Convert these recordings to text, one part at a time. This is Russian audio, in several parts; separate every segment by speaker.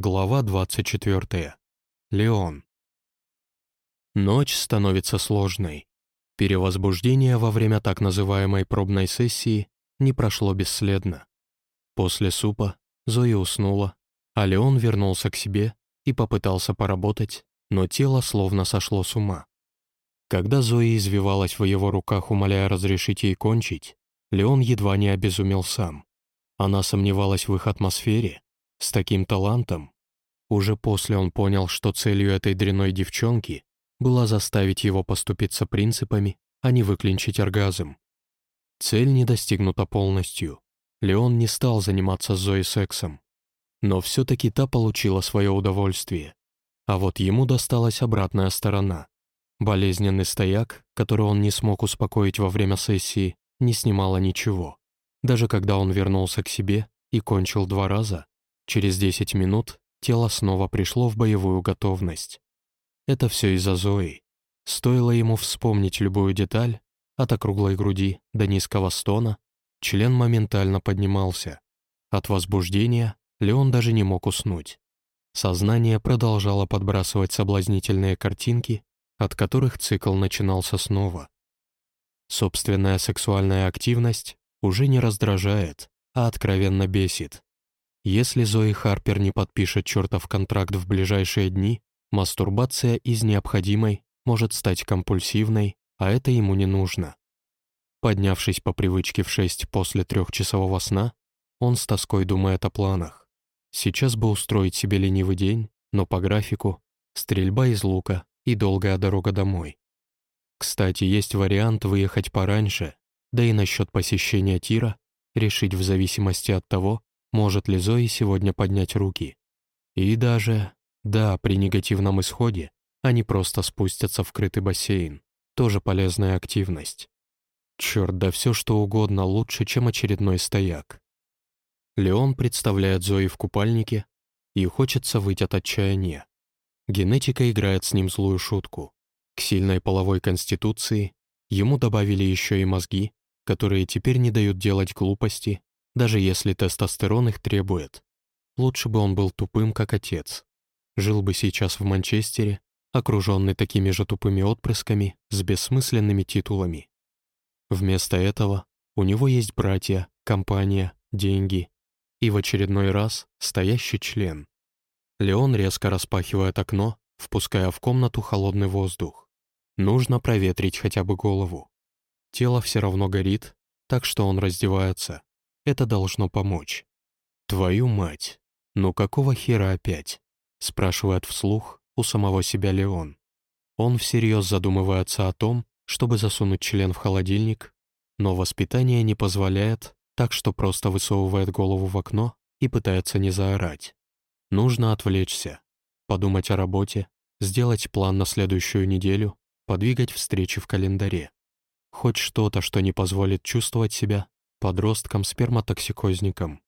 Speaker 1: Глава 24. Леон. Ночь становится сложной. Перевозбуждение во время так называемой пробной сессии не прошло бесследно. После супа Зои уснула, а Леон вернулся к себе и попытался поработать, но тело словно сошло с ума. Когда Зои извивалась в его руках, умоляя разрешить ей кончить, Леон едва не обезумел сам. Она сомневалась в их атмосфере, с таким талантом. Уже после он понял, что целью этой дряной девчонки была заставить его поступиться принципами, а не выклинчить оргазм. Цель не достигнута полностью. Леон не стал заниматься с Зоей сексом. Но все-таки та получила свое удовольствие. А вот ему досталась обратная сторона. Болезненный стояк, который он не смог успокоить во время сессии, не снимала ничего. Даже когда он вернулся к себе и кончил два раза, Через 10 минут тело снова пришло в боевую готовность. Это все из-за Зои. Стоило ему вспомнить любую деталь, от округлой груди до низкого стона, член моментально поднимался. От возбуждения Леон даже не мог уснуть. Сознание продолжало подбрасывать соблазнительные картинки, от которых цикл начинался снова. Собственная сексуальная активность уже не раздражает, а откровенно бесит. Если Зои Харпер не подпишет чертов контракт в ближайшие дни, мастурбация из необходимой может стать компульсивной, а это ему не нужно. Поднявшись по привычке в шесть после трехчасового сна, он с тоской думает о планах. Сейчас бы устроить себе ленивый день, но по графику — стрельба из лука и долгая дорога домой. Кстати, есть вариант выехать пораньше, да и насчет посещения тира решить в зависимости от того, может ли Зои сегодня поднять руки. И даже, да, при негативном исходе они просто спустятся в крытый бассейн. Тоже полезная активность. Черт, да все что угодно лучше, чем очередной стояк. Леон представляет Зои в купальнике, и хочется выйти от отчаяния. Генетика играет с ним злую шутку. К сильной половой конституции ему добавили еще и мозги, которые теперь не дают делать глупости даже если тестостерон их требует. Лучше бы он был тупым, как отец. Жил бы сейчас в Манчестере, окруженный такими же тупыми отпрысками с бессмысленными титулами. Вместо этого у него есть братья, компания, деньги и в очередной раз стоящий член. Леон резко распахивает окно, впуская в комнату холодный воздух. Нужно проветрить хотя бы голову. Тело все равно горит, так что он раздевается. Это должно помочь. «Твою мать! Ну какого хера опять?» — спрашивает вслух у самого себя Леон. Он всерьез задумывается о том, чтобы засунуть член в холодильник, но воспитание не позволяет, так что просто высовывает голову в окно и пытается не заорать. Нужно отвлечься, подумать о работе, сделать план на следующую неделю, подвигать встречи в календаре. Хоть что-то, что не позволит чувствовать себя подростком-сперматоксикозником.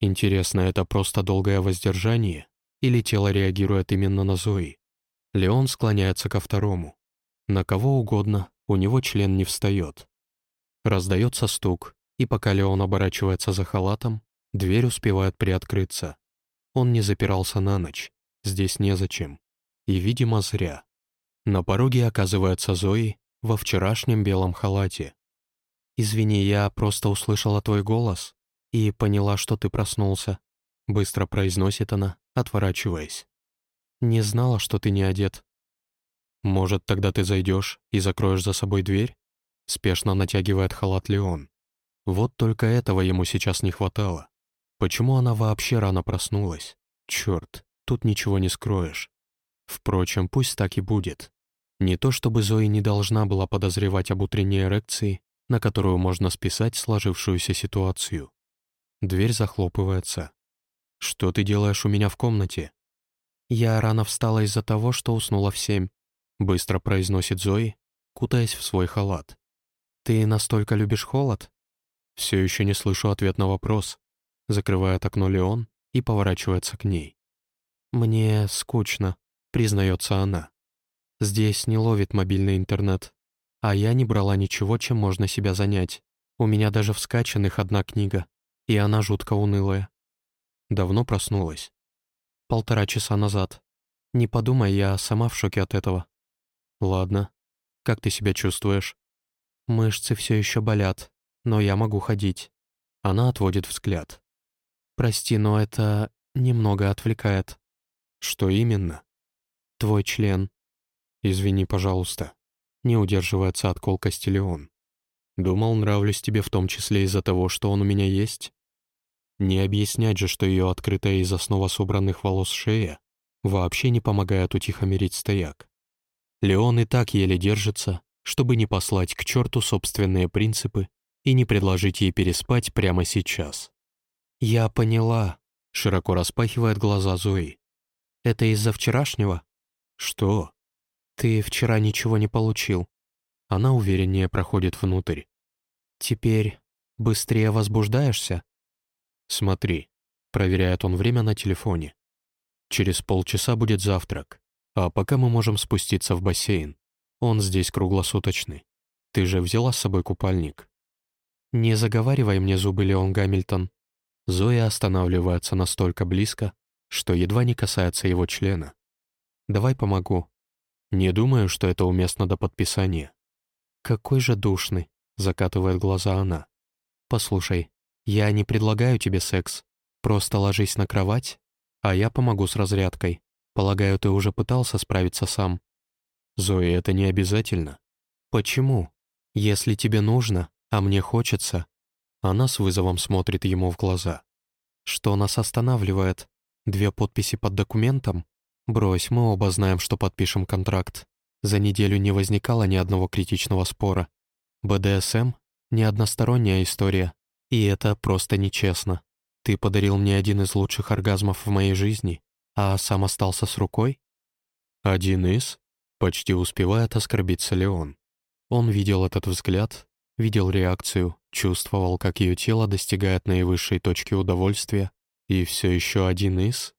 Speaker 1: Интересно, это просто долгое воздержание или тело реагирует именно на Зои? Леон склоняется ко второму. На кого угодно у него член не встает. Раздается стук, и пока Леон оборачивается за халатом, дверь успевает приоткрыться. Он не запирался на ночь, здесь незачем. И, видимо, зря. На пороге оказывается Зои во вчерашнем белом халате. «Извини, я просто услышала твой голос и поняла, что ты проснулся», — быстро произносит она, отворачиваясь. «Не знала, что ты не одет». «Может, тогда ты зайдешь и закроешь за собой дверь?» Спешно натягивает халат Леон. Вот только этого ему сейчас не хватало. Почему она вообще рано проснулась? Черт, тут ничего не скроешь. Впрочем, пусть так и будет. Не то чтобы Зои не должна была подозревать об утренней эрекции, на которую можно списать сложившуюся ситуацию. Дверь захлопывается. «Что ты делаешь у меня в комнате?» «Я рано встала из-за того, что уснула в семь», — быстро произносит Зои, кутаясь в свой халат. «Ты настолько любишь холод?» Все еще не слышу ответ на вопрос. Закрывает окно Леон и поворачивается к ней. «Мне скучно», — признается она. «Здесь не ловит мобильный интернет, а я не брала ничего, чем можно себя занять. У меня даже в скачанных одна книга, и она жутко унылая. Давно проснулась. полтора часа назад. Не подумай, я сама в шоке от этого». «Ладно. Как ты себя чувствуешь?» «Мышцы все еще болят, но я могу ходить». Она отводит взгляд. «Прости, но это немного отвлекает». «Что именно?» «Твой член». «Извини, пожалуйста». Не удерживается от колкости Леон. «Думал, нравлюсь тебе в том числе из-за того, что он у меня есть?» Не объяснять же, что ее открытая из основа собранных волос шея вообще не помогает утихомирить стояк. Леон и так еле держится, чтобы не послать к черту собственные принципы и не предложить ей переспать прямо сейчас. «Я поняла», — широко распахивает глаза Зои. «Это из-за вчерашнего?» «Что?» «Ты вчера ничего не получил». Она увереннее проходит внутрь. «Теперь быстрее возбуждаешься?» «Смотри», — проверяет он время на телефоне. «Через полчаса будет завтрак, а пока мы можем спуститься в бассейн. Он здесь круглосуточный. Ты же взяла с собой купальник?» «Не заговаривай мне зубы, Леон Гамильтон». Зоя останавливается настолько близко, что едва не касается его члена. «Давай помогу». «Не думаю, что это уместно до подписания». «Какой же душный», — закатывает глаза она. «Послушай, я не предлагаю тебе секс. Просто ложись на кровать, а я помогу с разрядкой. Полагаю, ты уже пытался справиться сам. Зои, это не обязательно. Почему? Если тебе нужно, а мне хочется. Она с вызовом смотрит ему в глаза. Что нас останавливает? Две подписи под документом? Брось, мы оба знаем, что подпишем контракт. За неделю не возникало ни одного критичного спора. БДСМ — не односторонняя история. И это просто нечестно. Ты подарил мне один из лучших оргазмов в моей жизни, а сам остался с рукой? Один из? Почти успевает оскорбиться Леон. Он видел этот взгляд, видел реакцию, чувствовал, как ее тело достигает наивысшей точки удовольствия, и все еще один из?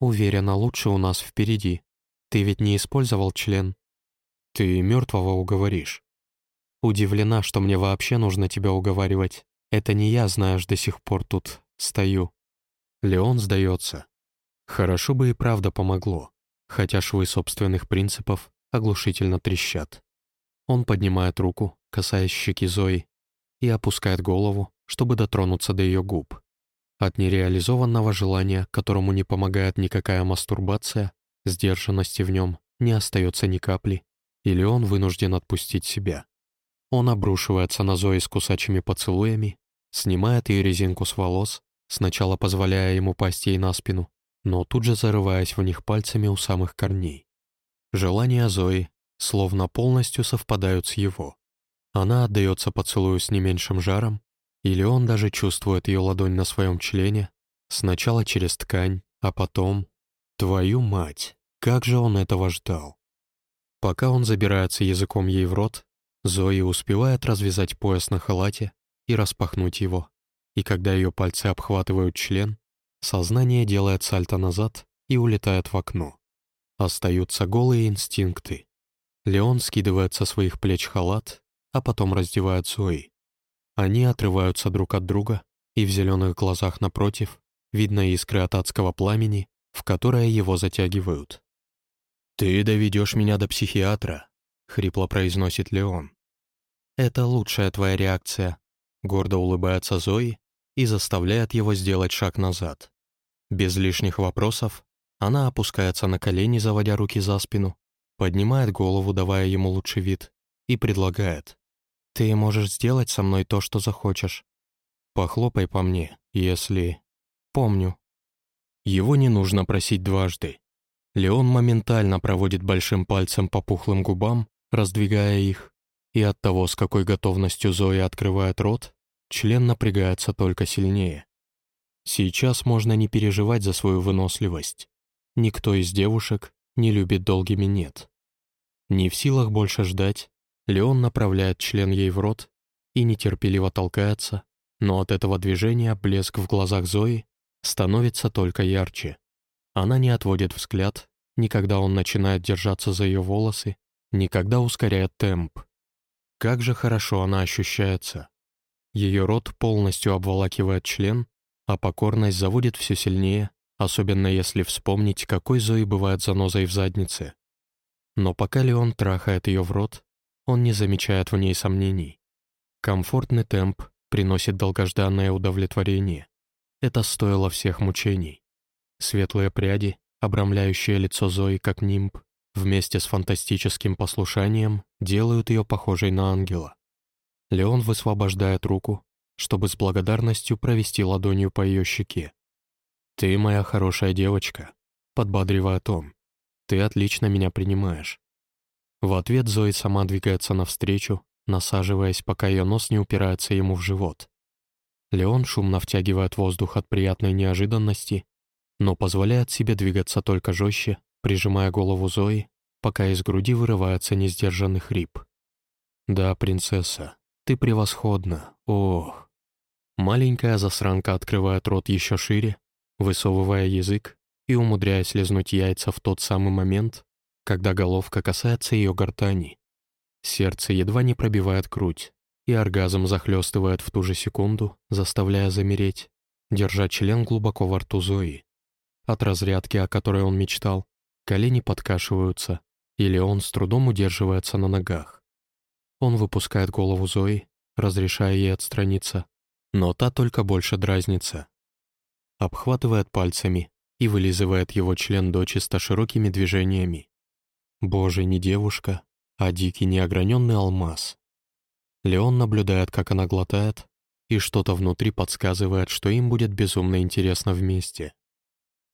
Speaker 1: Уверена, лучше у нас впереди. Ты ведь не использовал член? Ты мертвого уговоришь. Удивлена, что мне вообще нужно тебя уговаривать. Это не я, знаешь, до сих пор тут стою. Леон сдается. Хорошо бы и правда помогло, хотя швы собственных принципов оглушительно трещат. Он поднимает руку, касаясь щеки Зои, и опускает голову, чтобы дотронуться до ее губ. От нереализованного желания, которому не помогает никакая мастурбация, сдержанности в нем не остается ни капли, или он вынужден отпустить себя. Он обрушивается на Зои с кусачими поцелуями, снимает ее резинку с волос, сначала позволяя ему пасть ей на спину, но тут же зарываясь в них пальцами у самых корней. Желания Зои словно полностью совпадают с его. Она отдается поцелую с не меньшим жаром, или он даже чувствует ее ладонь на своем члене, сначала через ткань, а потом... Твою мать, как же он этого ждал! Пока он забирается языком ей в рот, Зои успевает развязать пояс на халате и распахнуть его. И когда ее пальцы обхватывают член, сознание делает сальто назад и улетает в окно. Остаются голые инстинкты. Леон скидывает со своих плеч халат, а потом раздевает Зои. Они отрываются друг от друга, и в зеленых глазах напротив видно искры от адского пламени, в которое его затягивают. «Ты доведешь меня до психиатра», — хрипло произносит Леон. «Это лучшая твоя реакция», — гордо улыбается Зои и заставляет его сделать шаг назад. Без лишних вопросов она опускается на колени, заводя руки за спину, поднимает голову, давая ему лучший вид, и предлагает. «Ты можешь сделать со мной то, что захочешь. Похлопай по мне, если...» «Помню». Его не нужно просить дважды. Леон моментально проводит большим пальцем по пухлым губам, раздвигая их, и от того, с какой готовностью Зоя открывает рот, член напрягается только сильнее. Сейчас можно не переживать за свою выносливость. Никто из девушек не любит долгими «нет». Не в силах больше ждать, Леон направляет член ей в рот и нетерпеливо толкается, но от этого движения блеск в глазах Зои становится только ярче. Она не отводит взгляд, никогда он начинает держаться за ее волосы, никогда ускоряет темп. Как же хорошо она ощущается. Ее рот полностью обволакивает член, а покорность заводит все сильнее, особенно если вспомнить, какой Зои бывает занозой в заднице. Но пока Леон трахает ее в рот, он не замечает в ней сомнений. Комфортный темп приносит долгожданное удовлетворение. Это стоило всех мучений. Светлые пряди, обрамляющие лицо Зои как нимб, вместе с фантастическим послушанием делают ее похожей на ангела. Леон высвобождает руку, чтобы с благодарностью провести ладонью по ее щеке. «Ты моя хорошая девочка», — подбадривает он. «Ты отлично меня принимаешь». В ответ Зои сама двигается навстречу, насаживаясь, пока ее нос не упирается ему в живот. Леон шумно втягивает воздух от приятной неожиданности, но позволяет себе двигаться только жестче, прижимая голову Зои, пока из груди вырывается несдержанный хрип. «Да, принцесса, ты превосходна, ох!» Маленькая засранка открывает рот еще шире, высовывая язык и умудряясь лизнуть яйца в тот самый момент, когда головка касается ее гортани. Сердце едва не пробивает грудь, и оргазм захлестывает в ту же секунду, заставляя замереть, держа член глубоко во рту Зои. От разрядки, о которой он мечтал, колени подкашиваются, или он с трудом удерживается на ногах. Он выпускает голову Зои, разрешая ей отстраниться, но та только больше дразнится. Обхватывает пальцами и вылизывает его член дочисто широкими движениями. Боже, не девушка, а дикий неограненный алмаз. Леон наблюдает, как она глотает, и что-то внутри подсказывает, что им будет безумно интересно вместе.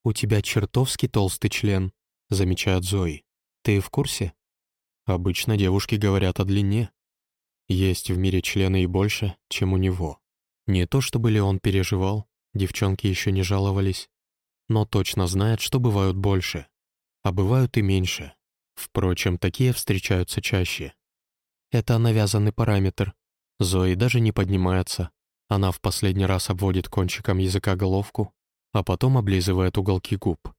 Speaker 1: «У тебя чертовски толстый член», — замечает Зои. «Ты в курсе?» Обычно девушки говорят о длине. Есть в мире члены и больше, чем у него. Не то чтобы ли он переживал, девчонки еще не жаловались, но точно знает, что бывают больше, а бывают и меньше. Впрочем, такие встречаются чаще. Это навязанный параметр. Зои даже не поднимается. Она в последний раз обводит кончиком языка головку, а потом облизывает уголки губ.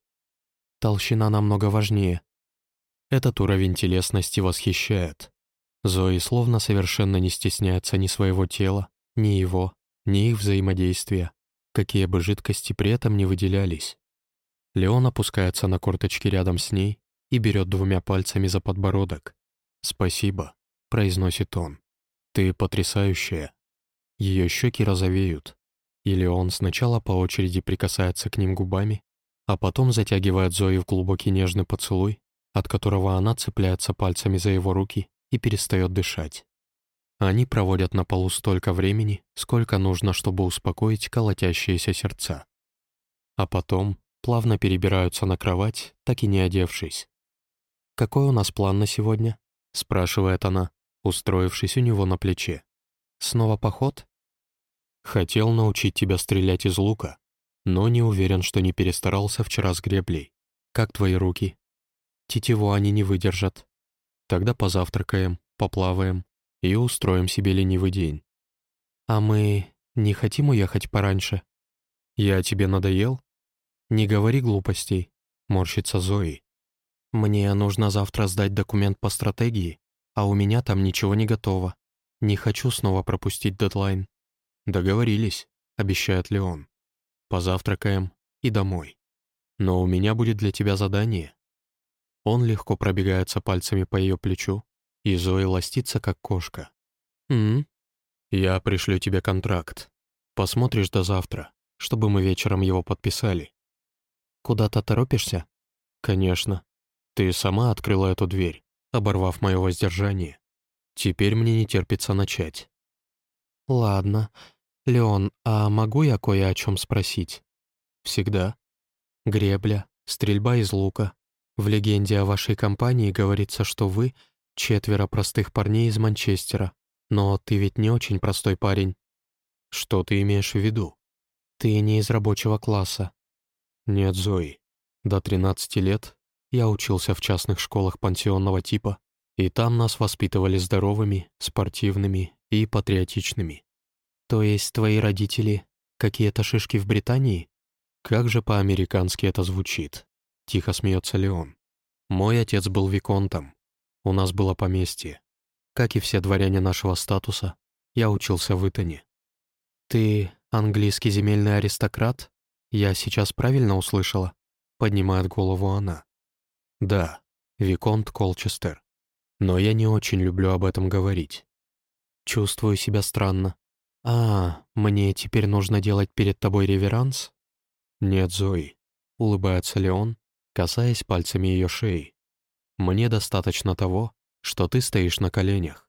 Speaker 1: Толщина намного важнее. Этот уровень телесности восхищает. Зои словно совершенно не стесняется ни своего тела, ни его, ни их взаимодействия, какие бы жидкости при этом не выделялись. Леон опускается на корточки рядом с ней и берет двумя пальцами за подбородок. «Спасибо», — произносит он. «Ты потрясающая». Ее щеки розовеют. И Леон сначала по очереди прикасается к ним губами, а потом затягивает Зои в глубокий нежный поцелуй, от которого она цепляется пальцами за его руки и перестает дышать. Они проводят на полу столько времени, сколько нужно, чтобы успокоить колотящиеся сердца. А потом плавно перебираются на кровать, так и не одевшись. «Какой у нас план на сегодня?» — спрашивает она, устроившись у него на плече. «Снова поход?» «Хотел научить тебя стрелять из лука, но не уверен, что не перестарался вчера с греблей. Как твои руки?» «Тетиву они не выдержат. Тогда позавтракаем, поплаваем, и устроим себе ленивый день. А мы не хотим уехать пораньше? Я тебе надоел? Не говори глупостей, морщится Зои. Мне нужно завтра сдать документ по стратегии, а у меня там ничего не готово. Не хочу снова пропустить дедлайн. Договорились, обещает Леон. Позавтракаем и домой. Но у меня будет для тебя задание. Он легко пробегается пальцами по ее плечу, и Зои ластится, как кошка. «М? Я пришлю тебе контракт. Посмотришь до завтра, чтобы мы вечером его подписали». «Куда-то торопишься?» «Конечно. Ты сама открыла эту дверь, оборвав мое воздержание. Теперь мне не терпится начать». «Ладно. Леон, а могу я кое о чем спросить?» «Всегда. Гребля, стрельба из лука. В легенде о вашей компании говорится, что вы — Четверо простых парней из Манчестера. Но ты ведь не очень простой парень. Что ты имеешь в виду? Ты не из рабочего класса. Нет, Зои. До 13 лет я учился в частных школах пансионного типа, и там нас воспитывали здоровыми, спортивными и патриотичными. То есть твои родители какие-то шишки в Британии? Как же по-американски это звучит? Тихо смеется Леон. Мой отец был виконтом, у нас было поместье. Как и все дворяне нашего статуса, я учился в Итоне. «Ты английский земельный аристократ?» Я сейчас правильно услышала?» Поднимает голову она. «Да, Виконт Колчестер. Но я не очень люблю об этом говорить. Чувствую себя странно. А, мне теперь нужно делать перед тобой реверанс?» «Нет, Зои», — улыбается Леон, касаясь пальцами ее шеи. «Мне достаточно того, что ты стоишь на коленях.